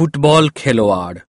Football খেলোয়াড়।